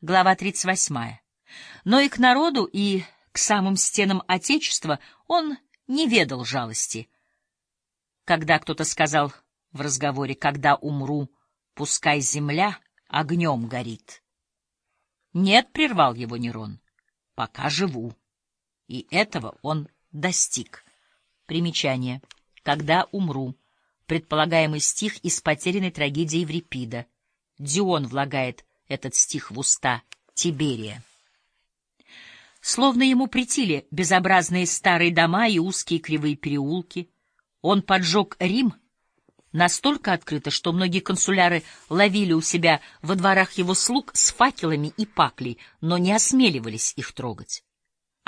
Глава 38. Но и к народу, и к самым стенам Отечества он не ведал жалости. Когда кто-то сказал в разговоре «когда умру, пускай земля огнем горит». «Нет», — прервал его Нерон, — «пока живу». И этого он достиг. Примечание. «Когда умру» — предполагаемый стих из потерянной трагедии Еврипида. Дион влагает этот стих в уста Тиберия. Словно ему притили безобразные старые дома и узкие кривые переулки. Он поджег Рим настолько открыто, что многие консуляры ловили у себя во дворах его слуг с факелами и паклей, но не осмеливались их трогать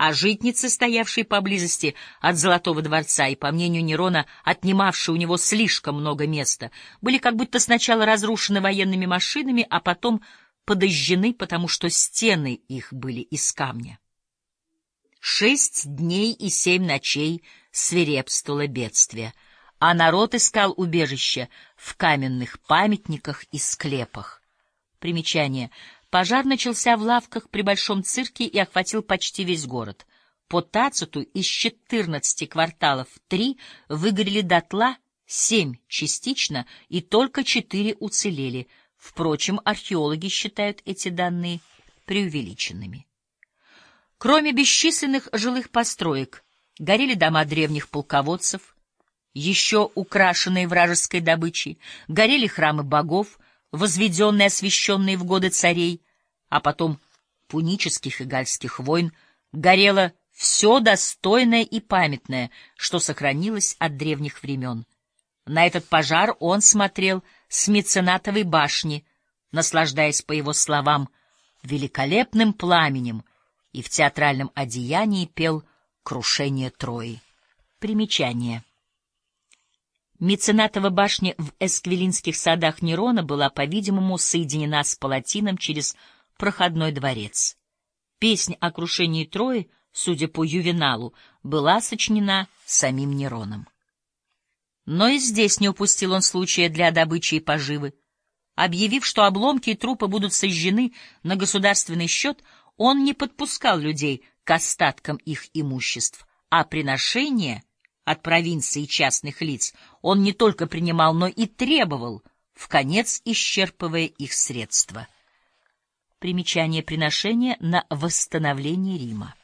а житницы, стоявшие поблизости от Золотого дворца и, по мнению Нерона, отнимавшие у него слишком много места, были как будто сначала разрушены военными машинами, а потом подожжены, потому что стены их были из камня. Шесть дней и семь ночей свирепствовало бедствие, а народ искал убежище в каменных памятниках и склепах. Примечание — Пожар начался в лавках при Большом цирке и охватил почти весь город. По Тациту из 14 кварталов три выгорели дотла, семь частично, и только четыре уцелели. Впрочем, археологи считают эти данные преувеличенными. Кроме бесчисленных жилых построек, горели дома древних полководцев, еще украшенные вражеской добычей, горели храмы богов, возведенные, освященные в годы царей, а потом пунических и гальских войн, горело все достойное и памятное, что сохранилось от древних времен. На этот пожар он смотрел с меценатовой башни, наслаждаясь, по его словам, великолепным пламенем и в театральном одеянии пел «Крушение Трои». Примечание. Меценатова башня в Эсквилинских садах Нерона была, по-видимому, соединена с Палатином через проходной дворец. Песня о крушении Трои, судя по Ювеналу, была сочинена самим Нероном. Но и здесь не упустил он случая для добычи и поживы. Объявив, что обломки и трупы будут сожжены на государственный счет, он не подпускал людей к остаткам их имуществ, а приношения — от провинции частных лиц он не только принимал, но и требовал, в конец исчерпывая их средства. Примечание приношения на восстановление Рима.